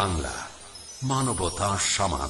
বাংলা মানবতা সমাধান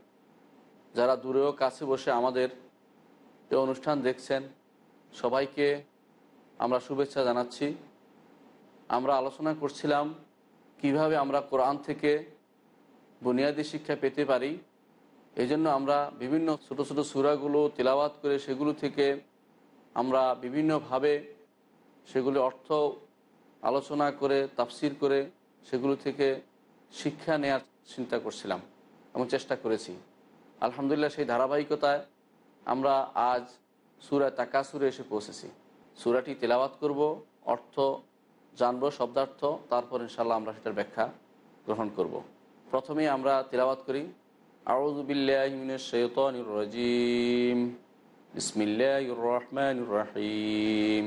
যারা দূরেও কাছে বসে আমাদের এই অনুষ্ঠান দেখছেন, সবাইকে আমরা শুভেচ্ছা জানাচ্ছি। আমরা আলোচনা করছিলাম কীভাবে আমরা কোরআন থেকে বুনিয়াদী শিক্ষা পেতে পারি। এই জন্য আমরা বিভিন্ন ছোট ছোট সুরাগুলো তেলাওয়াত করে সেগুলো থেকে আমরা বিভিন্নভাবে সেগুলি অর্থ আলোচনা করে, তাফসির করে সেগুলো থেকে শিক্ষা নেয়ার চিন্তা করছিলাম এবং চেষ্টা করেছি। আলহামদুলিল্লাহ, সেই ধারাবাহিকতায় আমরা আজ সুরা তাকাসুরে এসে পৌঁছেছি সুরাটি তেলাওয়াত করব, অর্থ জানব, শব্দার্থ, তারপর ইনশাল্লাহ আমরা সেটার ব্যাখ্যা গ্রহণ করব। প্রথমেই আমরা তেলাওয়াত করি আউজবিল্লাহিম বিসমিল্লাহ রহমান রহিম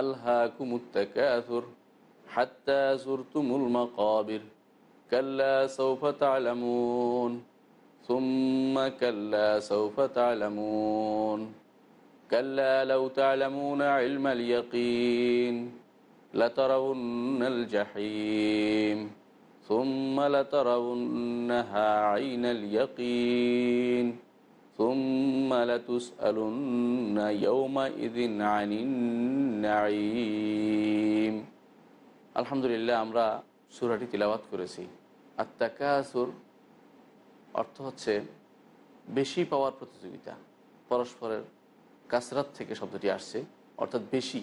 আল্লাহ কুমুত্তাকাথুর হাত্তা জুরতুমুল মাকাবির, কাল্লা সৌফা তালামুন ثم كلا سوف تعلمون كلا لو تعلمون علم اليقين لترون الجحيم ثم لترونها عين اليقين ثم لتسألن يومئذ عن النعيم الحمد لله আমরা সূরাটি তিলাওয়াত করেছি আত্মাকাসুর অর্থ হচ্ছে বেশি পাওয়ার প্রতিযোগিতা। পরস্পরের কাসরাত থেকে শব্দটি আসছে, অর্থাৎ বেশি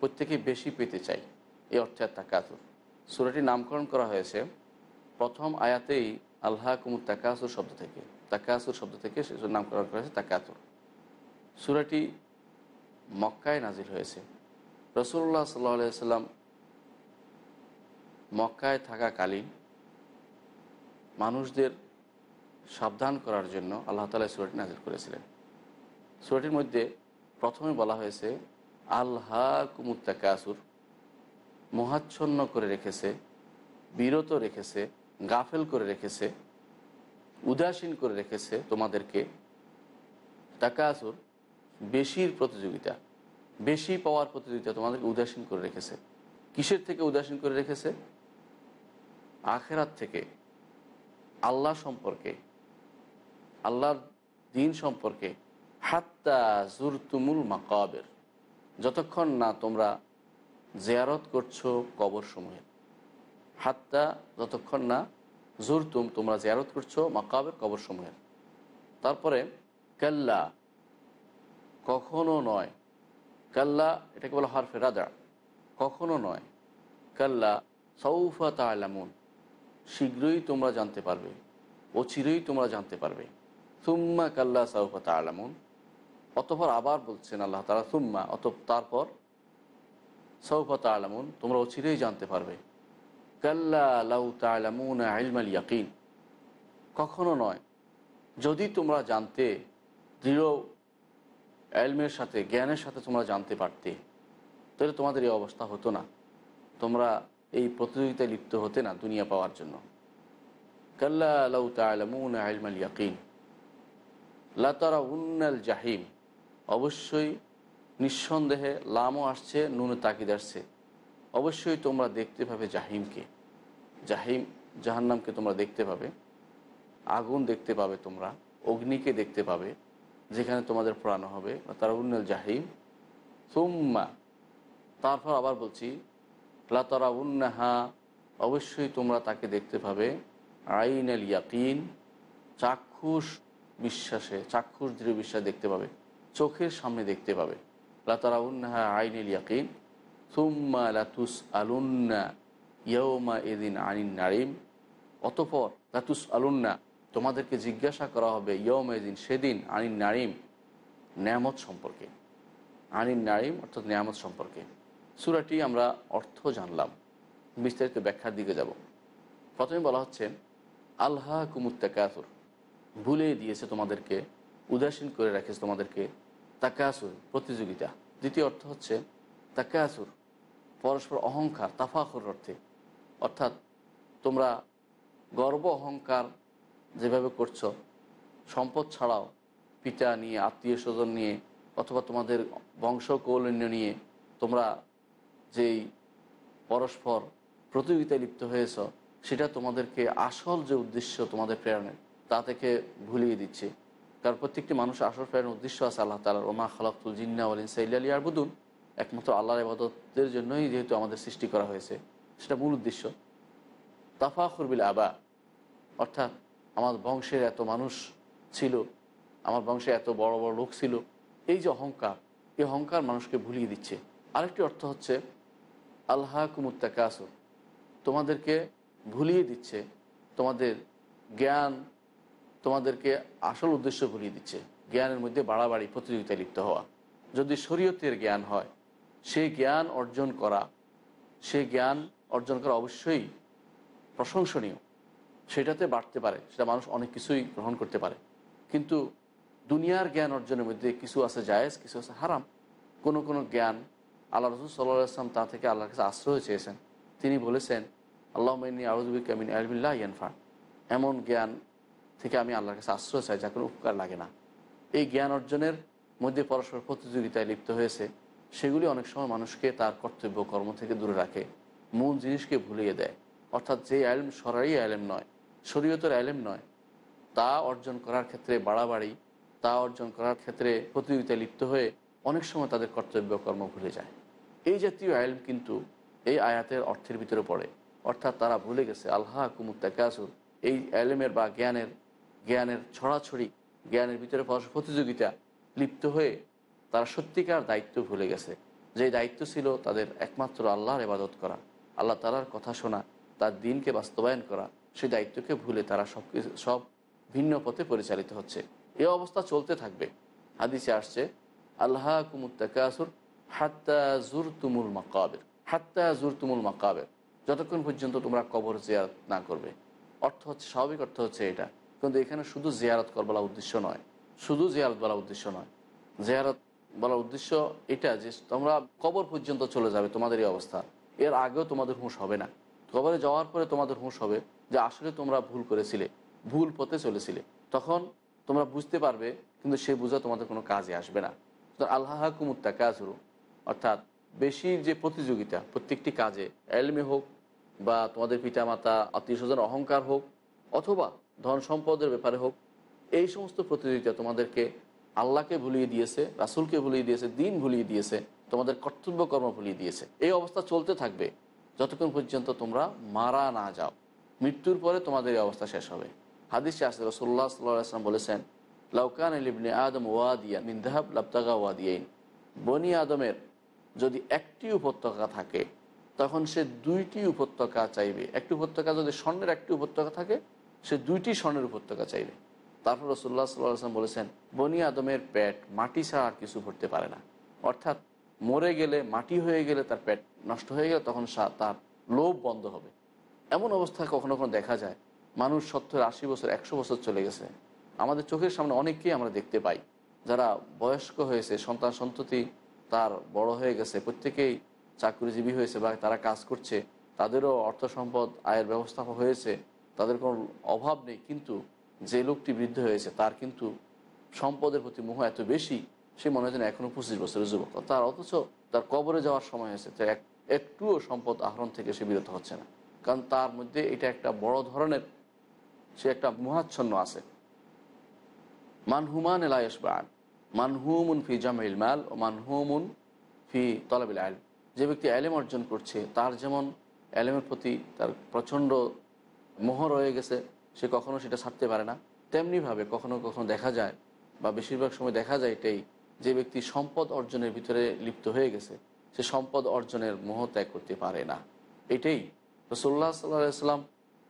প্রত্যেকে বেশি পেতে চাই। এই অর্থে তাকাতুর। সুরাটির নামকরণ করা হয়েছে, প্রথম আয়াতেই আল্লাহ কুমুর তাকাসুর শব্দ থেকে। তাকাসুর শব্দ থেকে সেসব নামকরণ করা হয়েছে তাকাতুর। সুরাটি মক্কায় নাজির হয়েছে। রসুল্লাহ সাল্লাহ সাল্লাম মক্কায় থাকাকালীন মানুষদের সাবধান করার জন্য আল্লাহ তালা সুরাটি নাজির করেছিলেন। সুরাটির মধ্যে প্রথমে বলা হয়েছে আল্লাহ আল্হা কুমুত্তাকাসুর মহাচ্ছন্ন করে রেখেছে, বিরত রেখেছে, গাফেল করে রেখেছে, উদাসীন করে রেখেছে তোমাদেরকে। তাকাসুর, বেশির প্রতিযোগিতা, বেশি পাওয়ার প্রতিযোগিতা তোমাদেরকে উদাসীন করে রেখেছে। কিসের থেকে উদাসীন করে রেখেছে? আখেরাত থেকে, আল্লাহ সম্পর্কে আল্লাহর দিন সম্পর্কে হাত্তা জুরতুমুল মাকাবের, যতক্ষণ না তোমরা জেয়ারত করছ কবর সমূহে। হাত্তা যতক্ষণ না জুরতুম তোমরা জেয়ারত করছ মাকাবের কবর সমূহের তারপরে কাল্লা, কখনো নয়। কাল্লা এটাকে বলা হরফে রাজা কখনো নয়। কাল্লা সৌফা তালামুন শীঘ্রই তোমরা জানতে পারবে অচিরেই তোমরা জানতে পারবে। সুম্মা কাল্লা সাউফা আলামুন অতপর আবার বলছেন আল্লাহ তালা সুম্মা অত তারপর সৌফা আলামুন তোমরা অচিরেই জানতে পারবে। কাল্লা লাউ তালামুন আলমাল ইয়াকিন। কখনো নয়, যদি তোমরা জানতে, দৃঢ় এলমের সাথে, জ্ঞানের সাথে তোমরা জানতে পারতে, তাহলে তোমাদের এই অবস্থা হতো না। তোমরা এই প্রতিযোগিতায় লিপ্ত হতে না দুনিয়া পাওয়ার জন্য। কাল্লা লাউ তালামুন আলমাল ইয়াকিন। লাতারা উন্নাল জাহিম। অবশ্যই নিঃসন্দেহে লামও আসছে, নুনে তাকিদ আসছে। অবশ্যই তোমরা দেখতে পাবে জাহিমকে। জাহিম জাহান্নামকে তোমরা দেখতে পাবে। আগুন দেখতে পাবে তোমরা, অগ্নিকে দেখতে পাবে, যেখানে তোমাদের পোড়ানো হবে। তারা উন্নল জাহিম। সুম্মা, তারপর আবার বলছি লাতারা উন্নাহা অবশ্যই তোমরা তাকে দেখতে পাবে। আইন আল ইয়াকিন, চাক্ষুষ বিশ্বাসে, চাক্ষুষ দৃঢ় বিশ্বাস দেখতে পাবে। চোখের সামনে দেখতে পাবে। লাতারা উন্নাহা আইন আল ইয়াকিন। সুম্মা লাতুস আলুন্না ইয়ৌমা এদিন আনিন নারিম। অতপর লাতুস আলুন্না তোমাদেরকে জিজ্ঞাসা করা হবে ইয়ম এদিন সেদিন আনিন নারিম, নেয়ামত সম্পর্কে। আনিন নারিম অর্থাৎ নিয়ামত সম্পর্কে। সুরাটি আমরা অর্থ জানলাম। বিস্তারিত ব্যাখ্যার দিকে যাব। প্রথমে বলা হচ্ছে আল্লাহ কুমুত্তাকাসুর ভুলে দিয়েছে তোমাদেরকে, উদাসীন করে রাখেছে তোমাদেরকে তাকাসুর প্রতিযোগিতা। দ্বিতীয় অর্থ হচ্ছে তাকাসুর, পরস্পর অহংকার, তাফাখুর অর্থে। অর্থাৎ তোমরা গর্ব, অহংকার যেভাবে করছ, সম্পদ ছাড়াও পিতা নিয়ে, আত্মীয় স্বজন নিয়ে, অথবা তোমাদের বংশ কৌলন্য নিয়ে তোমরা যেই পরস্পর প্রতিযোগিতায় লিপ্ত হয়েছ, সেটা তোমাদেরকে আসল যে উদ্দেশ্য তোমাদের প্রেরণের তা থেকে ভুলিয়ে দিচ্ছে। কারণ প্রত্যেকটি মানুষ আসর প্রেরণের উদ্দেশ্য আছে আল্লাহ তালার ওমা খালাকুল জিন্না আলিন সাইলি আরবুদুন একমাত্র আল্লাহর ইবাদতের জন্যই যেহেতু আমাদের সৃষ্টি করা হয়েছে, সেটা মূল উদ্দেশ্য। তাফাখুরবিল আবা, অর্থাৎ আমার বংশের এত মানুষ ছিল, আমার বংশে এত বড় বড় লোক ছিল, এই যে অহংকার, এই অহংকার মানুষকে ভুলিয়ে দিচ্ছে। আরেকটি অর্থ হচ্ছে আল্লাহ কুমুত্তাকাসুর তোমাদেরকে ভুলিয়ে দিচ্ছে, তোমাদের জ্ঞান তোমাদেরকে আসল উদ্দেশ্য ভুলিয়ে দিচ্ছে। জ্ঞানের মধ্যে বাড়াবাড়ি, প্রতিযোগিতায় লিপ্ত হওয়া। যদি শরীয়তের জ্ঞান হয় সেই জ্ঞান অর্জন করা সেই জ্ঞান অর্জন করা অবশ্যই প্রশংসনীয়। সেটাতে বাড়তে পারে, সেটা মানুষ অনেক কিছুই গ্রহণ করতে পারে। কিন্তু দুনিয়ার জ্ঞান অর্জনের মধ্যে কিছু আছে জায়েজ, কিছু আছে হারাম। কোনো কোনো জ্ঞান আল্লাহ রসুল সাল্লাহ আসলাম তা থেকে আল্লাহর কাছে আশ্রয় চেয়েছেন। তিনি বলেছেন আল্লাহ মিনী আউজুবি কামিন আলবিল্লাহ ইয়ানফা। এমন জ্ঞান থেকে আমি আল্লাহর কাছে আশ্রয় চাই, যা কোনো উপকার লাগে না। এই জ্ঞান অর্জনের মধ্যে পরস্পর প্রতিযোগিতায় লিপ্ত হয়েছে, সেগুলি অনেক সময় মানুষকে তার কর্তব্য, কর্ম থেকে দূরে রাখে, মূল জিনিসকে ভুলিয়ে দেয়। অর্থাৎ যে আলেম সরাই আলেম নয়, শরীয়তের আলেম নয়, তা অর্জন করার ক্ষেত্রে বাড়াবাড়ি, তা অর্জন করার ক্ষেত্রে প্রতিযোগিতায় লিপ্ত হয়ে অনেক সময় তাদের কর্তব্য, কর্ম ভুলে যায়। এই জাতীয় আইলম কিন্তু এই আয়াতের অর্থের ভিতরে পড়ে। অর্থাৎ তারা ভুলে গেছে, আল্লাহ কুমুত্তাকাসুর এই আলেমের বা জ্ঞানের জ্ঞানের ছড়াছড়ি, জ্ঞানের ভিতরে পরস্পর প্রতিযোগিতা লিপ্ত হয়ে তারা সত্যিকার দায়িত্ব ভুলে গেছে। যে দায়িত্ব ছিল তাদের একমাত্র আল্লাহর ইবাদত করা, আল্লাহ তালার কথা শোনা, তার দিনকে বাস্তবায়ন করা সেই দায়িত্বকে ভুলে তারা সব সব ভিন্ন পথে পরিচালিত হচ্ছে। এ অবস্থা চলতে থাকবে। হাদিসে আসছে আল্লাহ কুমুত্তাকাসুর হাত্তা জুর তুমুল মাকাবের হাত্তা জুর তুমুল মাকাবের। যতক্ষণ পর্যন্ত তোমরা কবর জিয়ারত না করবে। অর্থ হচ্ছে, স্বাভাবিক অর্থ হচ্ছে এটা। কিন্তু এখানে শুধু জিয়ারত কর বলা উদ্দেশ্য নয়। শুধু জিয়ারত বলা উদ্দেশ্য নয়। জিয়ারত বলার উদ্দেশ্য এটা যে তোমরা কবর পর্যন্ত চলে যাবে, তোমাদের এই অবস্থা। এর আগেও তোমাদের হুঁশ হবে না। কবরে যাওয়ার পরে তোমাদের হুঁশ হবে যে আসলে তোমরা ভুল করেছিলে, ভুল পথে চলেছিলে। তখন তোমরা বুঝতে পারবে, কিন্তু সে বোঝা তোমাদের কোনো কাজে আসবে না। আল্লাহ কুমুত্তা কাজরু অর্থাৎ বেশি যে প্রতিযোগিতা, প্রত্যেকটি কাজে, এলমে হোক বা তোমাদের পিতামাতা, আত্মীয় স্বজন, অহংকার হোক, অথবা ধন সম্পদের ব্যাপারে হোক, এই সমস্ত প্রতিযোগিতা তোমাদেরকে আল্লাহকে ভুলিয়ে দিয়েছে, রাসুলকে ভুলিয়ে দিয়েছে, দিন ভুলিয়ে দিয়েছে, তোমাদের কর্তব্য কর্ম ভুলিয়ে দিয়েছে। এই অবস্থা চলতে থাকবে। যতক্ষণ পর্যন্ত তোমরা মারা না যাও, মৃত্যুর পরে তোমাদের এই অবস্থা শেষ হবে। হাদিসে আসে রসোল্লা সাল্লাম বলেছেন লাউকান ইবনে আদম ওয়াদিয়া মিন্দাহাব লাবতাগা ওয়াদিয়াইন। বনি আদমের যদি একটি উপত্যকা থাকে, তখন সে দুইটি উপত্যকা চাইবে। একটি উপত্যকা যদি স্বর্ণের একটি উপত্যকা থাকে সে দুইটি স্বর্ণের উপত্যকা চাইবে তারপর রসুল্লাহ সাল্লাম বলেছেন, বনি আদমের পেট মাটি ছাড়া আর কিছু ভরতে পারে না। অর্থাৎ মরে গেলে, মাটি হয়ে গেলে তার পেট নষ্ট হয়ে গেলে তখন তার লোভ বন্ধ হবে। এমন অবস্থা কখনো কখনো দেখা যায়। মানুষ সত্তর আশি বছর, একশো বছর চলে গেছে। আমাদের চোখের সামনে অনেককেই আমরা দেখতে পাই, যারা বয়স্ক হয়েছে, সন্তান সন্ততি তার বড় হয়ে গেছে, প্রত্যেকেই চাকরিজীবী হয়েছে বা তারা কাজ করছে, তাদেরও অর্থ সম্পদ, আয়ের ব্যবস্থা হয়েছে। তাদের কোনো অভাব নেই, কিন্তু যে লোকটি বৃদ্ধ হয়েছে, তার কিন্তু সম্পদের প্রতি মোহ এত বেশি, সে মনে হয় এখনও পঁচিশ বছরের যুবক। তার অথচ তার কবরে যাওয়ার সময় হয়েছে তার এক, একটুও সম্পদ আহরণ থেকে সে বিরত হচ্ছে না। কারণ তার মধ্যে এটা একটা বড় ধরনের, সে একটা মোহাচ্ছন্ন আছে। মানহুমান এলাইসবান মানহুমুন ফি জামিল মাল ও মানহুমুন ফি তলাবিল আল যে ব্যক্তি অ্যালেম অর্জন করছে, তার যেমন অ্যালেমের প্রতি তার প্রচণ্ড মোহ রয়ে গেছে, সে কখনো সেটা ছাড়তে পারে না। তেমনিভাবে কখনো কখনো দেখা যায়, বা বেশিরভাগ সময় দেখা যায় এটাই, যে ব্যক্তি সম্পদ অর্জনের ভিতরে লিপ্ত হয়ে গেছে, সে সম্পদ অর্জনের মোহ ত্যাগ করতে পারে না। এটাই রসোল্লা সাল্লাম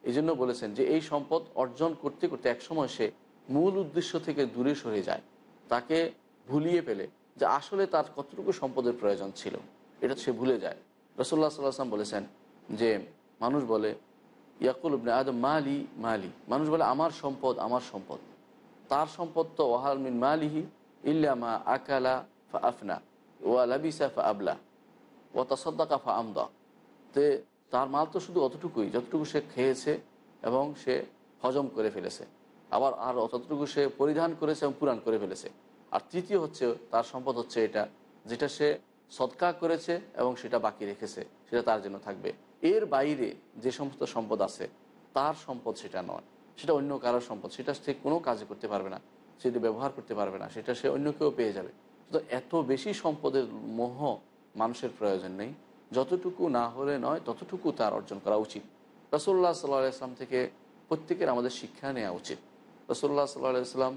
এই জন্য বলেছেন যে এই সম্পদ অর্জন করতে করতে একসময় সে মূল উদ্দেশ্য থেকে দূরে সরে যায়। তাকে ভুলিয়ে ফেলে যে আসলে তার কতটুকু সম্পদের প্রয়োজন ছিল। এটা সে ভুলে যায়। রসোল্লা সাল্লাম বলেছেন যে, মানুষ বলে ইয়াকুল ইবনে আদম, মালি মালি। মানুষ বলে, আমার সম্পদ আমার সম্পদ। তার সম্পদ তো, ওয়াহাল মিন মালিহি ইল্লামা আকালা ফা আফনা ওয়া লাবিসা ফা আবলা ও তাসদ্দাকা ফা আমদা তে, তার মাল তো শুধু অতটুকুই, যতটুকু সে খেয়েছে এবং সে হজম করে ফেলেছে। আবার আর অতটুকু সে পরিধান করেছে এবং পুরাণ করে ফেলেছে। আর তৃতীয় হচ্ছে, তার সম্পদ হচ্ছে এটা, যেটা সে সৎকা করেছে এবং সেটা বাকি রেখেছে, সেটা তার জন্য থাকবে। এর বাইরে যে সমস্ত সম্পদ আছে, তার সম্পদ সেটা নয়। সেটা অন্য কারোর সম্পদ, সেটা সে কোনো কাজে করতে পারবে না, সেটা ব্যবহার করতে পারবে না, সেটা সে অন্য কেউ পেয়ে যাবে। তো এত বেশি সম্পদের মোহ মানুষের প্রয়োজন নেই। যতটুকু না হলে নয়, ততটুকু তার অর্জন করা উচিত। রসল্লাহ সাল্লাহ ইসলাম থেকে প্রত্যেকের আমাদের শিক্ষা নেওয়া উচিত। রসল্লাহ সাল্লাহ ইসলাম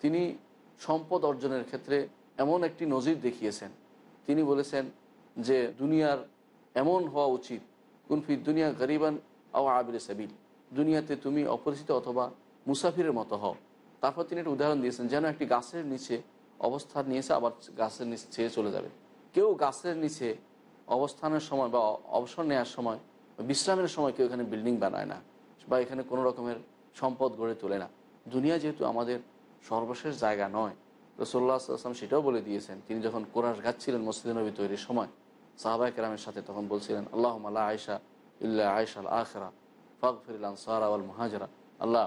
তিনি সম্পদ অর্জনের ক্ষেত্রে এমন একটি নজির দেখিয়েছেন। তিনি বলেছেন যে, দুনিয়ার এমন হওয়া উচিত কুনফি দুনিয়া গরিবান আও আবির সাবিল, দুনিয়াতে তুমি অপরিচিত অথবা মুসাফিরের মতো হও। তারপর তিনি একটা উদাহরণ দিয়েছেন, যেন একটি গাছের নিচে অবস্থান নিয়েছে, আবার গাছের নিচে ছেড়ে চলে যাবে। কেউ গাছের নিচে অবস্থানের সময় বা অবসর নেওয়ার সময় বিশ্রামের সময় কেউ এখানে বিল্ডিং বানায় না বা এখানে কোনো রকমের সম্পদ গড়ে তোলে না। দুনিয়া যেহেতু আমাদের সর্বশেষ জায়গা নয় রসোল্লা আসলাম সেটাও বলে দিয়েছেন, তিনি যখন কোরআশ গাচ্ছিলেন মসজিদ নবী তৈরির সময় সাহাবাই কেরামের সাথে তখন বলছিলেন আল্লাহ আল্লাহ আয়সা ইল্লা আয়সা আল আখরা ফির আনসার আল মহাজরা। আল্লাহ,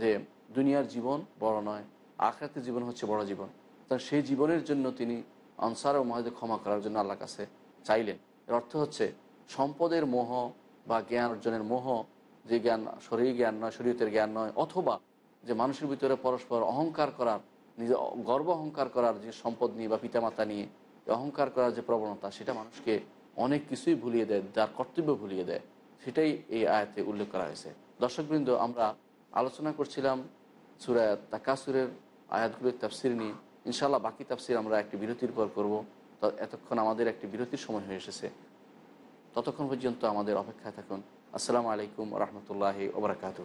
যে দুনিয়ার জীবন বড় নয়, আখরাতের জীবন হচ্ছে বড় জীবন। তা সেই জীবনের জন্য তিনি আনসার ও মহাজে ক্ষমা করার জন্য আল্লাহ কাছে চাইলেন। এর অর্থ হচ্ছে সম্পদের মোহ বা জ্ঞান অর্জনের মোহ, যে জ্ঞান শরীর জ্ঞান নয়, শরীয়তের জ্ঞান নয়, অথবা যে মানুষের ভিতরে পরস্পর অহংকার করার নিজে গর্ব অহংকার করার যে সম্পদ নিয়ে বা পিতামাতা নিয়ে অহংকার করার যে প্রবণতা, সেটা মানুষকে অনেক কিছুই ভুলিয়ে দেয়, যার কর্তব্য ভুলিয়ে দেয়। সেটাই এই আয়াতে উল্লেখ করা হয়েছে। দর্শকবৃন্দ, আমরা আলোচনা করছিলাম সুরায় তাকাসুরের আয়াতগুলির তাফসির নিয়ে। ইনশাল্লাহ বাকি তাফসির আমরা একটি বিরতির পর করব। এতক্ষণ আমাদের একটি বিরতির সময় হয়ে এসেছে। ততক্ষণ পর্যন্ত আমাদের অপেক্ষায় থাকুন। আসসালামু আলাইকুম রহমতুল্লাহ ওবরাকাত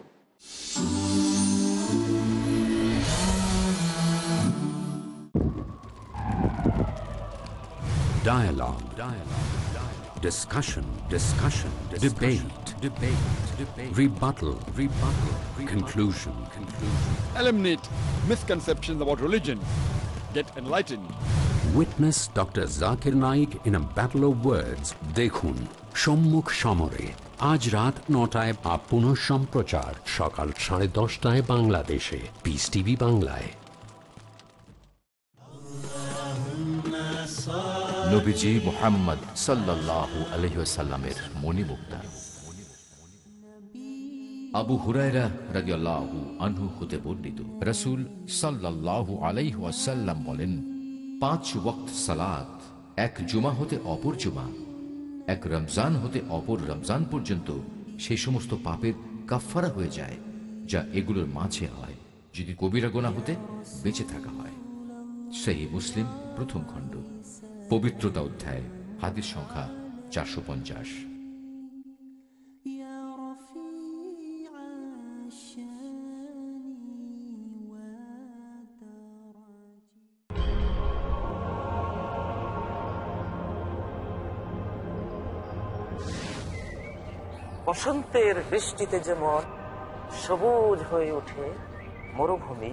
Dialogue. Dialogue. Dialogue. Discussion. Discussion. Debate. Debate. Debate. Rebuttal. Rebuttal. Conclusion. Conclusion. Eliminate misconceptions about religion. Get enlightened. Witness Dr. Zakir Naik in a battle of words. দেখুন সম্মুখ সমরে আজ রাত নটায় বা পুনঃ সম্প্রচার সকাল সাড়ে দশটায় বাংলাদেশে পিস টিভি বাংলায় নবীজি মোহাম্মদ সাল্লাল্লাহু আলহিসাল্লামের মণিমুক্তা। আবু হুরায়রা রাদিয়াল্লাহু আনহু হতে বর্ণিত, রাসূল সাল্লাল্লাহু আলাইহি ওয়াসাল্লাম বলেন, পাঁচ ওয়াক্ত সালাত এক জুমা হতে অপর জুমা, এক রমজান হতে অপর রমজান পর্যন্ত সেই সমস্ত পাপের কাফফারা হয়ে যায়, যা এগুলোর মাঝে হয়, যদি কবিরা গোনা হতে বেঁচে থাকা হয়। সেই মুসলিম প্রথম খণ্ড। পবিত্রতা অধ্যায় হাদিস সংখ্যা চারশো পঞ্চাশ। বসন্তের বৃষ্টিতে যেমন সবুজ হয়ে ওঠে মরুভূমি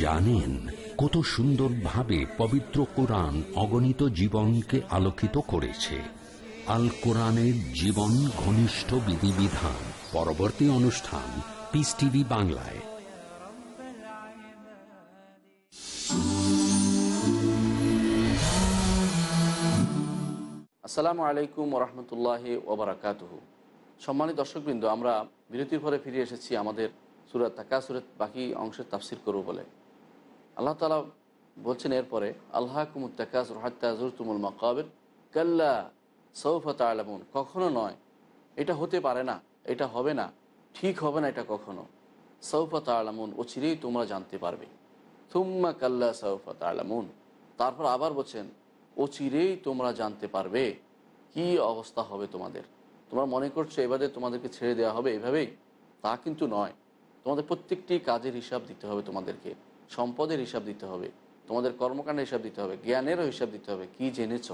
জানেন কত সুন্দরভাবে পবিত্র কোরআন অগণিত জীবনকে আলোকিত করেছে। আল কোরআনের জীবন ঘনিষ্ঠ বিধিবিধান। পরবর্তী অনুষ্ঠান পিস টিভি বাংলায়। আসসালামু আলাইকুম রহমতুল্লাহ ওবরাকাতহ। সম্মানিত দর্শকবৃন্দ, আমরা বিরতির পরে ফিরে এসেছি আমাদের সুরাত তাকাসুরের বাকি অংশের তাফসির করব বলে। আল্লাহ তালা বলছেন এরপরে আল্লাহ কুমুদ তাকাসুর হাত্তাজুরতুমুল মাকাবের, কাল্লা সৌফত আলমুন কখনো নয়, এটা হতে পারে না, এটা হবে না, ঠিক হবে না এটা কখনো। সৌফত আলমুন ও চিরেই তোমরা জানতে পারবে। থুম্মা কাল্লা সৌফত আলমুন তারপর আবার বলছেন ও চিরেই তোমরা জানতে পারবে কি অবস্থা হবে তোমাদের। তোমরা মনে করছ এবারে তোমাদেরকে ছেড়ে দেওয়া হবে এভাবেই? তা কিন্তু নয়। তোমাদের প্রত্যেকটি কাজের হিসাব দিতে হবে তোমাদেরকে। সম্পদের হিসাব দিতে হবে, তোমাদের কর্মকাণ্ডের হিসাব দিতে হবে, জ্ঞানেরও হিসাব দিতে হবে, কি জেনেছ?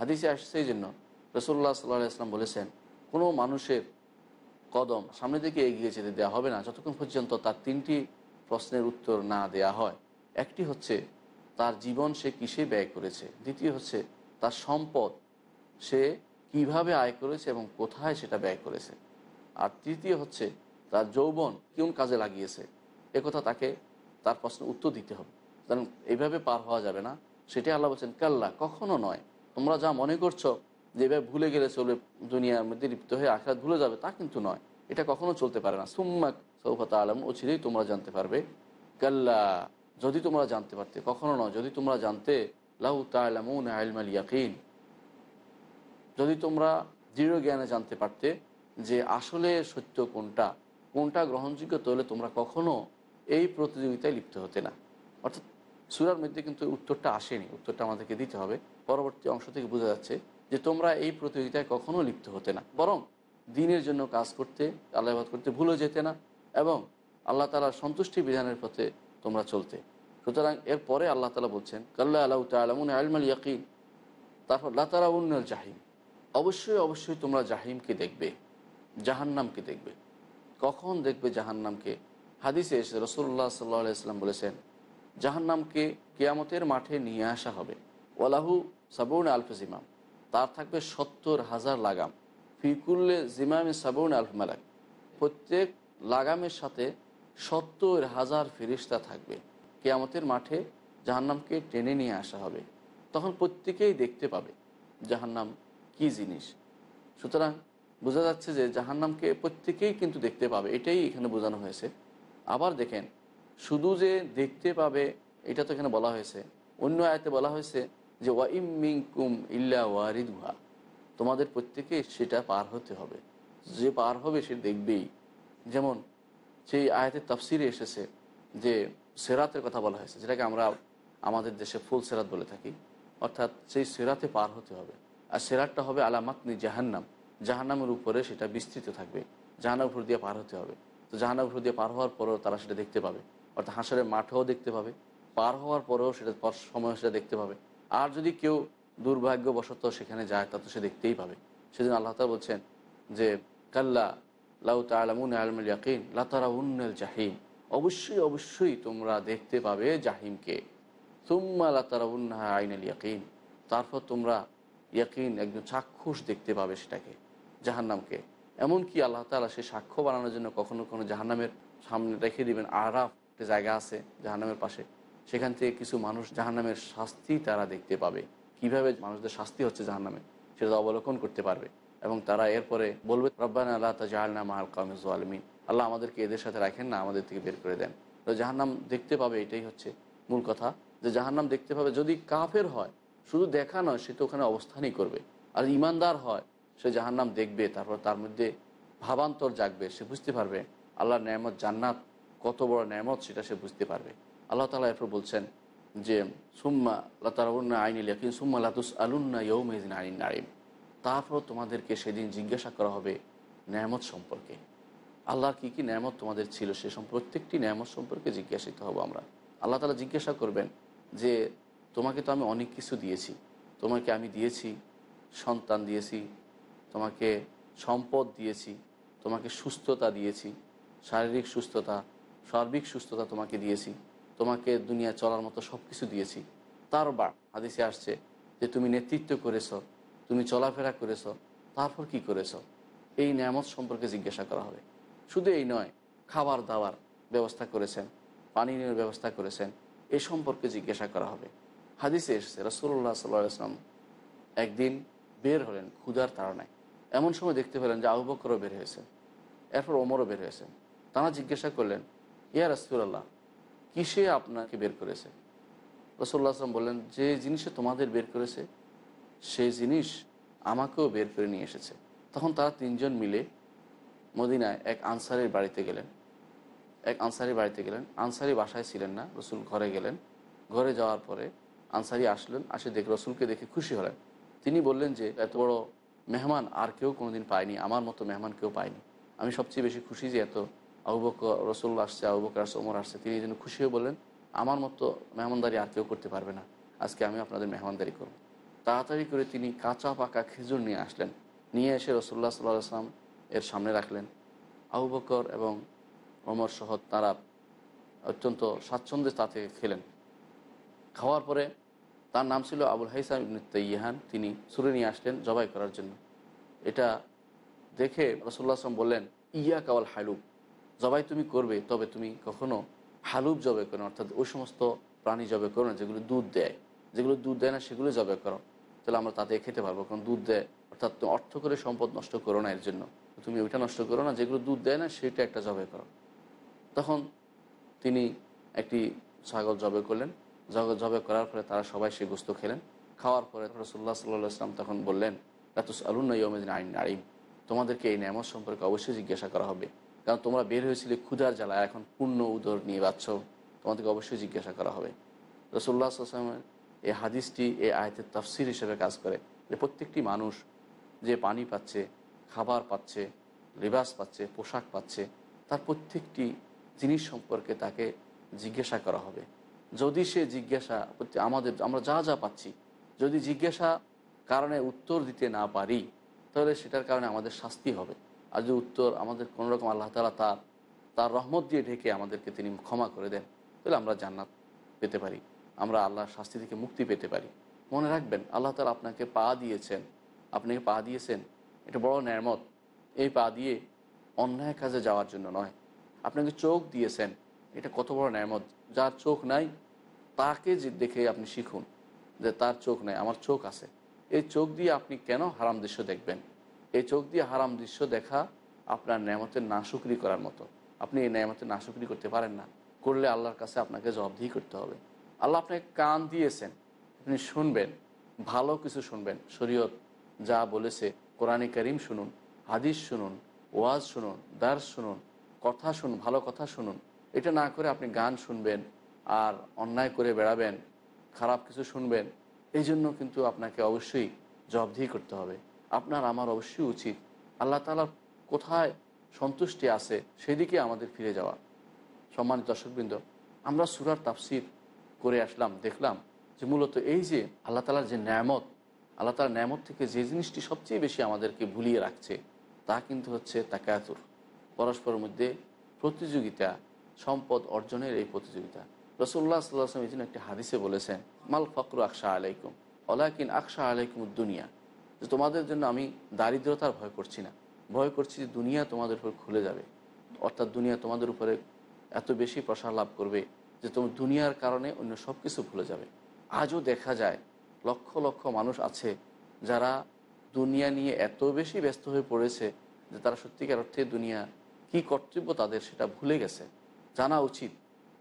হাদিসে আসছে এই জন্য রসুল্লাহ সাল্লাহ ইসলাম বলেছেন, কোনো মানুষের কদম সামনে দিকে এগিয়ে যেতে দেওয়া হবে না যতক্ষণ পর্যন্ত তার তিনটি প্রশ্নের উত্তর না দেয়া হয়। একটি হচ্ছে, তার জীবন সে কিসে ব্যয় করেছে? দ্বিতীয় হচ্ছে, তার সম্পদ সে কীভাবে আয় করেছে এবং কোথায় সেটা ব্যয় করেছে? আর তৃতীয় হচ্ছে, তার যৌবন কোন কাজে লাগিয়েছে? একথা তাকে তার প্রশ্নের উত্তর দিতে হবে। কারণ এইভাবে পার হওয়া যাবে না। সেটাই আল্লাহ বলছেন, কাল্লা, কখনো নয়। তোমরা যা মনে করছ যে এভাবে ভুলে গেলে চলবে, দুনিয়ার মধ্যে লিপ্ত হয়ে আখরাত ভুলে যাবে, তা কিন্তু নয়। এটা কখনো চলতে পারে না। সুম্মাক সৌফত আলম ও ছিলেই তোমরা জানতে পারবে। কাল্লা, যদি তোমরা জানতে পারতে, কখনো নয়। যদি তোমরা জানতে, লাউ তালামুন আলমাল ইয়াকিন। যদি তোমরা দৃঢ় জ্ঞানে জানতে পারতে যে আসলে সত্য কোনটা কোনটা গ্রহণযোগ্য, তাহলে তোমরা কখনো এই প্রতিযোগিতায় লিপ্ত হতে না। অর্থাৎ সুরার মধ্যে কিন্তু উত্তরটা আসেনি, উত্তরটা আমাদেরকে দিতে হবে। পরবর্তী অংশ থেকে বোঝা যাচ্ছে যে তোমরা এই প্রতিযোগিতায় কখনো লিপ্ত হতে না। বরং দিনের জন্য কাজ করতে আল্লাহবাদ করতে ভুলে যেতে না এবং আল্লাহ তালার সন্তুষ্টি বিধানের পথে তোমরা চলতে। সুতরাং এরপরে আল্লাহ তালা বলছেন, কাল্লা আল্লাহ তালামুন আলমাল ইয়াকিন। তারপর লাতারা উন্নল জাহিম। অবশ্যই অবশ্যই তোমরা জাহিমকে দেখবে, জাহান্নামকে দেখবে। কখন দেখবে জাহান্নামকে? হাদিসে এসে রসুল্লাহ সাল্লাহ ইসলাম বলেছেন, জাহান্নামকে কেয়ামতের মাঠে নিয়ে আসা হবে। ওয়ালাহু সাবুন আলফ জিমাম। তার থাকবে সত্তর হাজার লাগাম। ফিকুল্লে জিমামে সাবুন আলফ মালাক। প্রত্যেক লাগামের সাথে সত্তর হাজার ফেরিস্তা থাকবে। কেয়ামতের মাঠে জাহান্নামকে টেনে নিয়ে আসা হবে। তখন প্রত্যেকেই দেখতে পাবে জাহান্নাম কি জিনিস। সুতরাং বোঝা যাচ্ছে যে জাহান্নামকে প্রত্যেকেই কিন্তু দেখতে পাবে। এটাই এখানে বোঝানো হয়েছে। আবার দেখেন, শুধু যে দেখতে পাবে, এটা তো এখানে বলা হয়েছে। অন্য আয়তে বলা হয়েছে যে, ওয়াইম মিংকুম ইল্লা ওয়ারিদ ওয়ারিদুহা। তোমাদের প্রত্যেকে সেটা পার হতে হবে। যে পার হবে, সে দেখবেই। যেমন, সেই আয়াতের তাফসিরে এসেছে যে, সেরাতের কথা বলা হয়েছে, যেটাকে আমরা আমাদের দেশে ফুল সেরাত বলে থাকি। অর্থাৎ সেই সেরাতে পার হতে হবে। আর সেরাতটা হবে আলামাতনি জাহান্নাম। জাহান্নামের উপরে সেটা বিস্তৃত থাকবে। জাহান্নাম উপর দিয়ে পার হতে হবে। তো জাহান্নাম উপর দিয়ে পার হওয়ার পরেও তারা সেটা দেখতে পাবে। অর্থাৎ হাঁসের মাঠেও দেখতে পাবে। পার হওয়ার পরেও সেটা সময় সেটা দেখতে পাবে। আর যদি কেউ দুর্ভাগ্যবশত সেখানে যায়, তা তো সে দেখতেই পাবে। সেদিন আল্লাহ তালা বলছেন যে, কাল্লা লাউ তালামুন আলমুল ইয়াকিন লাতারা উন্নল জাহিম। অবশ্যই অবশ্যই তোমরা দেখতে পাবে জাহিমকে। তুম্মা লাতারা উন্নাহা আইনাল ইয়াকিন। তারপর তোমরা ইয়াকিন, একজন চাক্ষুষ দেখতে পাবে সেটাকে, জাহান্নামকে। এমনকি আল্লাহ তালা সে সাক্ষ্য বানানোর জন্য কখনো কোনো জাহান্নামের সামনে রেখে দিবেন। আরাফ একটা জায়গা আছে জাহান্নামের পাশে। সেখান থেকে কিছু মানুষ জাহান্নামের শাস্তি তারা দেখতে পাবে। কীভাবে মানুষদের শাস্তি হচ্ছে জাহান্নামে? সেটা অবলোকন করতে পারবে। এবং তারা এরপরে বলবে, রব্বান আল্লাহ তাজাহালনা মাহাল কামিজ আলমিন আল্লাহ আমাদেরকে এদের সাথে রাখেন না, আমাদের থেকে বের করে দেন। তো জাহান্নাম দেখতে পাবে, এটাই হচ্ছে মূল কথা। যে জাহান্নাম দেখতে পাবে যদি কাফের হয়, শুধু দেখা নয়, সে তো ওখানে অবস্থানই করবে। আর ইমানদার হয় সে জাহান্নাম দেখবে, তারপর তার মধ্যে ভাবান্তর জাগবে, সে বুঝতে পারবে আল্লাহর ন্যামত জান্নাত, কত বড় ন্যামত সেটা সে বুঝতে পারবে। আল্লাহ তালা এরপর বলছেন যে, সুম্মা লতারুন্না আইনি লেখিন সুম্মা লাতুস আলুন্না ইয়ৌমেদিন আইন নাইম তারপর তোমাদেরকে সেদিন জিজ্ঞাসা করা হবে ন্যামত সম্পর্কে। আল্লাহর কী কী ন্যামত তোমাদের ছিল সে সম, প্রত্যেকটি ন্যামত সম্পর্কে জিজ্ঞাসিত হব আমরা। আল্লাহ তালা জিজ্ঞাসা করবেন যে, তোমাকে তো আমি অনেক কিছু দিয়েছি। তোমাকে আমি দিয়েছি, সন্তান দিয়েছি তোমাকে সম্পদ দিয়েছি, তোমাকে সুস্থতা দিয়েছি, শারীরিক সুস্থতা, সার্বিক সুস্থতা তোমাকে দিয়েছি, তোমাকে দুনিয়া চলার মতো সব কিছু দিয়েছি। তার বা হাদিসে আসছে যে তুমি নেতৃত্ব করেছ, তুমি চলাফেরা করেছ, তারপর কি করেছ? এই নিয়ামত সম্পর্কে জিজ্ঞাসা করা হবে। শুধু এই নয়, খাবার দাবার ব্যবস্থা করেছেন পানীয় ব্যবস্থা করেছেন, এ সম্পর্কে জিজ্ঞাসা করা হবে। হাদিসে এসেছে রসুল্লাহ সাল্লাহ আসলাম একদিন বের হলেন ক্ষুধার তাড়নায়। এমন সময় দেখতে পেলেন যে আবু বকরও বের হয়েছে। এরপর ওমরও বের হয়েছে। তারা জিজ্ঞাসা করলেন, ইয়া রসুল্লাহ কিসে আপনাকে বের করেছে? রসুল্লাহ আসলাম বললেন, যে জিনিসে তোমাদের বের করেছে সেই জিনিস আমাকেও বের করে নিয়ে এসেছে। তখন তারা তিনজন মিলে মদিনায় এক আনসারের বাড়িতে গেলেন। এক আনসারি বাড়িতে গেলেন। আনসারি বাসায় ছিলেন না, রসুল ঘরে গেলেন। ঘরে যাওয়ার পরে আনসারি আসলেন, আসে দেখ রসুলকে দেখে খুশি হলেন। তিনি বললেন যে, এত বড় মেহমান আর কেউ কোনোদিন পায়নি, আমার মতো মেহমান কেউ পায়নি। আমি সবচেয়ে বেশি খুশি যে এত আবুবক রসুল আসছে আবুবক আসছে ওমর আসছে, তিনি যেন খুশি হয়ে বললেন, আমার মতো মেহমানদারি আর কেউ করতে পারবে না। আজকে আমি আপনাদের মেহমানদারি করব। তাড়াতাড়ি করে তিনি কাঁচা পাকা খেজুর নিয়ে আসলেন। নিয়ে এসে রসুল্লাহ সাল্লাহ আসলাম এর সামনে রাখলেন। আবু বকর এবং ওমর সহ তারা অত্যন্ত স্বাচ্ছন্দ্যে তাতে খেলেন। খাওয়ার পরে তার নাম ছিল আবুল হাইসাম ইবনে তৈয়াহান তিনি সুরে নিয়ে আসলেন জবাই করার জন্য। এটা দেখে রসুল্লাহ আসলাম বললেন ইয়া কাওয়াল হালুব। জবাই তুমি করবে, তবে তুমি কখনো হালুব জবে করো অর্থাৎ ওই সমস্ত প্রাণী জবে করো না যেগুলো দুধ দেয়। যেগুলো দুধ দেয় না, সেগুলো জবে করো। তাহলে আমরা তাতে খেতে পারব, কারণ দুধ দেয়। অর্থাৎ তুমি অর্থ করে সম্পদ নষ্ট করো না এর জন্য। তুমি ওইটা নষ্ট করো না, যেগুলো দুধ দেয় না, সেটা একটা জবে করো। তখন তিনি একটি ছাগল জবে করলেন। জবে জবে করার পরে তারা সবাই সে গোস্ত খেলেন। খাওয়ার পরে রসুল্লাহ সাল্লাহ ইসলাম তখন বললেন রাতুস আলুন্না ইয়মেদিন আইন আইম তোমাদেরকে এই নিয়ামত সম্পর্কে অবশ্যই জিজ্ঞাসা করা হবে। কারণ তোমরা বের হয়েছিলে ক্ষুধার জ্বালা এখন পূর্ণ উদর নিয়ে বাচ্ছ। তোমাদেরকে অবশ্যই জিজ্ঞাসা করা হবে। রসুল্লাহ আসলামের এই হাদিসটি, এই আয়তের তফসির হিসেবে কাজ করে যে প্রত্যেকটি মানুষ যে পানি পাচ্ছে, খাবার পাচ্ছে, লিবাস পাচ্ছে, পোশাক পাচ্ছে, তার প্রত্যেকটি জিনিস সম্পর্কে তাকে জিজ্ঞাসা করা হবে। যদি সে জিজ্ঞাসা আমাদের, আমরা যা যা পাচ্ছি। যদি জিজ্ঞাসা কারণে উত্তর দিতে না পারি, তাহলে সেটার কারণে আমাদের শাস্তি হবে। আর যদি উত্তর আমাদের কোনোরকম আল্লাহ তালা তার তার রহমত দিয়ে ঢেকে আমাদেরকে তিনি ক্ষমা করে দেন, তাহলে আমরা জান্নাত পেতে পারি। আমরা আল্লাহর শাস্তি থেকে মুক্তি পেতে পারি। মনে রাখবেন, আল্লাহ তালা আপনাকে পা দিয়েছেন। আপনাকে পা দিয়েছেন, এটা বড় ন্যামত এই পা দিয়ে অন্যায় কাজে যাওয়ার জন্য নয়। আপনাকে চোখ দিয়েছেন, এটা কত বড় ন্যামত যার চোখ নাই, তাকে যে দেখে আপনি শিখুন যে তার চোখ নাই, আমার চোখ আছে। এই চোখ দিয়ে আপনি কেন হারাম দৃশ্য দেখবেন? এই চোখ দিয়ে হারাম দৃশ্য দেখা আপনার ন্যামতের নাশুকরি করার মতো। আপনি এই ন্যামতের নাশুকরি করতে পারেন না। করলে আল্লাহর কাছে আপনাকে জবাবদিহি করতে হবে। আল্লাহ আপনাকে কান দিয়েছেন। আপনি শুনবেন, ভালো কিছু শুনবেন। শরীয়ত যা বলেছে, কোরআনে করিম শুনুন, হাদিস শুনুন, ওয়াজ শুনুন দার শুনুন, কথা শুনুন, ভালো কথা শুনুন। এটা না করে আপনি গান শুনবেন আর অন্যায় করে বেড়াবেন, খারাপ কিছু শুনবেন, এই জন্য কিন্তু আপনাকে অবশ্যই জবাবদিহি করতে হবে। আপনার আমার অবশ্যই উচিত। আল্লাহ তালার কোথায় সন্তুষ্টি আছে সেদিকে আমাদের ফিরে যাওয়া। সম্মানিত দর্শকবৃন্দ, আমরা সুরার তাফসির করে আসলাম, দেখলাম যে মূলত এই যে আল্লাহ তালার যে ন্যামত, আল্লাহ তালার ন্যামত থেকে যে জিনিসটি সবচেয়ে বেশি আমাদেরকে ভুলিয়ে রাখছে, তা কিন্তু হচ্ছে তাকায়াতুর পরস্পরের মধ্যে প্রতিযোগিতা সম্পদ অর্জনের এই প্রতিযোগিতা। রসুল্লাহ সাল্লাহাম এই জন্য একটি হাদিসে বলেছেন, মাল ফকরু আকশা আলাইকুম অলাকিন আকশা আলাইকুম দুনিয়া। যে তোমাদের জন্য আমি দারিদ্রতার ভয় করছি না। ভয় করছি যে দুনিয়া তোমাদের উপর খুলে যাবে। অর্থাৎ দুনিয়া তোমাদের উপরে এত বেশি প্রসার লাভ করবে যে তোমার দুনিয়ার কারণে অন্য সব কিছু ভুলে যাবে। আজও দেখা যায়, লক্ষ লক্ষ মানুষ আছে যারা দুনিয়া নিয়ে এত বেশি ব্যস্ত হয়ে পড়েছে যে তারা সত্যিকার অর্থে দুনিয়া কি কর্তব্য তাদের সেটা ভুলে গেছে। জানা উচিত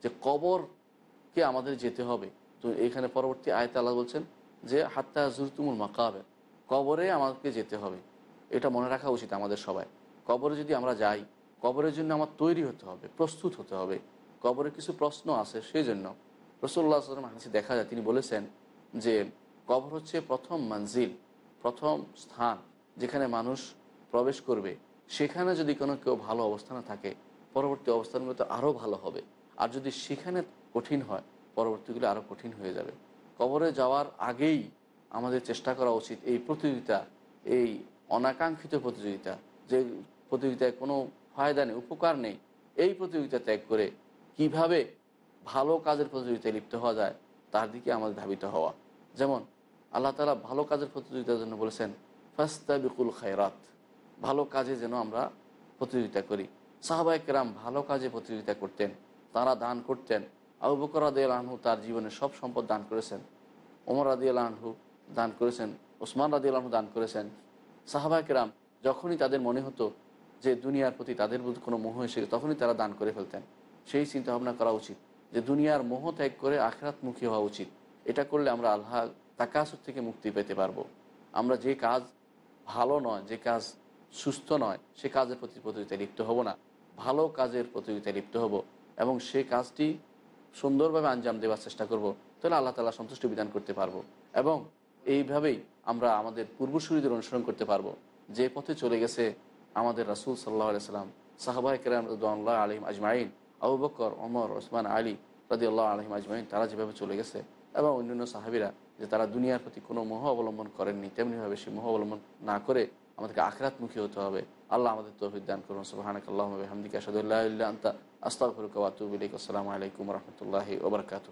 যে কবরকে আমাদের যেতে হবে। তো এখানে পরবর্তী আয়তে আল্লাহ বলছেন যে, হাত্তা জুরতুমুল মাকাবে কবরে আমাদেরকে যেতে হবে। এটা মনে রাখা উচিত আমাদের সবাই। কবরে যদি আমরা যাই, কবরের জন্য আমার তৈরি হতে হবে, প্রস্তুত হতে হবে। কবরে কিছু প্রশ্ন আছে সেই জন্য রসুল্লাহ সাল্লাম হাসি দেখা যায়, তিনি বলেছেন যে, কবর হচ্ছে প্রথম মঞ্জিল, প্রথম স্থান যেখানে মানুষ প্রবেশ করবে। সেখানে যদি কোনো কেউ ভালো অবস্থানে থাকে পরবর্তী অবস্থানগুলোতে আরও ভালো হবে। আর যদি সেখানে কঠিন হয়, পরবর্তীগুলো আরও কঠিন হয়ে যাবে। কবরে যাওয়ার আগেই আমাদের চেষ্টা করা উচিত এই প্রতিযোগিতা, এই অনাকাঙ্ক্ষিত প্রতিযোগিতা, যে প্রতিযোগিতায় কোনো ফায়দা নেই, উপকার নেই, এই প্রতিযোগিতা ত্যাগ করে কীভাবে ভালো কাজের প্রতিযোগিতায় লিপ্ত হওয়া যায়, তার দিকে আমাদের ধাবিত হওয়া। যেমন, আল্লাহ তালা ভালো কাজের প্রতিযোগিতার জন্য বলেছেন, ফাস্তাবিকুল খায়রাত ভালো কাজে যেন আমরা প্রতিযোগিতা করি। সাহাবাই কেরাম ভালো কাজে প্রতিযোগিতা করতেন, তারা দান করতেন। আবু বকর রাদিয়াল আনহু তার জীবনে সব সম্পদ দান করেছেন। ওমর রাদিয়াল আনহু দান করেছেন, ওসমান রাদিয়াল আনহু দান করেছেন। সাহাবাই কেরাম যখনই তাদের মনে হতো যে দুনিয়ার প্রতি তাদের প্রতি কোনো মোহ এসে তখনই তারা দান করে ফেলতেন। সেই চিন্তা ভাবনা করা উচিত যে দুনিয়ার মোহ ত্যাগ করে আখরাতমুখী হওয়া উচিত। এটা করলে আমরা আল্লাহ তাকাসুর থেকে মুক্তি পেতে পারব। আমরা যে কাজ ভালো নয়, যে কাজ সুস্থ নয়, সে কাজের প্রতি প্রতিযোগিতায় লিপ্ত হব না। ভালো কাজের প্রতিযোগিতায় লিপ্ত হব এবং সেই কাজটি সুন্দরভাবে আঞ্জাম দেওয়ার চেষ্টা করব, তাহলে আল্লাহ তালা সন্তুষ্ট বিধান করতে পারব এবং এইভাবেই আমরা আমাদের পূর্বসূরীদের অনুসরণ করতে পারব। যে পথে চলে গেছে আমাদের রাসুল সাল্লাহ সাল্লাম সাহাবাহ কেরাম রদুল্লাহ আলিম আজমাইন, আবু বকর, ওমর, ওসমান, আলী রাদি আল্লাহ আলহিম আজমাইন, তারা যেভাবে চলে গেছে এবং অন্যান্য সাহাবিরা যে তারা দুনিয়ার প্রতি কোনো মোহ অবলম্বন করেননি, তেমনিভাবে সেই মোহ অবলম্বন না করে আমাদেরকে আখরাতমুখী হতে হবে। আল্লাহ আমাদের তৌফিক দান করুন। সুবাহানক আল্লাহ হামদিকা সাদুল্লাহ আন্তা আস্তাফরুক ওয়াতুবিলিক আসসালামু আলাইকুম রহমতুল্লাহি ওবরকাত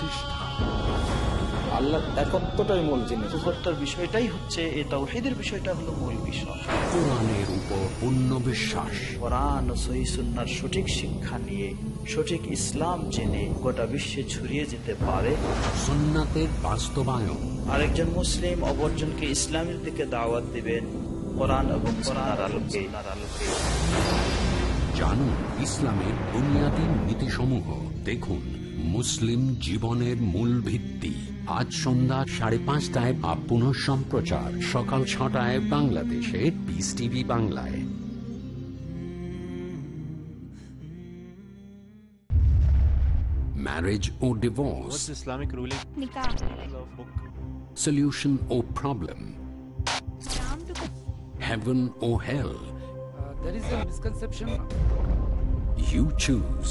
প্রতিষ্ঠা। আল্লাহ একত্বটাই মূল জিনিস। উপত্যার বিষয়টাই হচ্ছে এই তাওহিদের বিষয়টা হলো মূল বিষয়। কোরআনের উপর পূর্ণ বিশ্বাস। কোরআন ও সহি সঠিক শিক্ষা নিয়ে সঠিক ইসলাম জেনে গোটা বিশ্বে ছড়িয়ে যেতে পারে। সুন্নাতের বাস্তবায়ন। আরেকজন মুসলিম অপরজনকে ইসলামের দিকে দাওয়াত দিবেন কোরআন এবং কোরআন আলোকে আলোকে। জানুন ইসলামের বুনিয়াদী নীতিসমূহ। দেখুন মুসলিম জীবনের মূল ভিত্তি আজ সন্ধ্যা সাড়ে পাঁচটায় বা পুনঃ সম্প্রচার সকাল ছটায় বাংলাদেশে পিস টিভি বাংলায় marriage O divorce Islamic ruling? solution or problem heaven or hell there is a misconception. you choose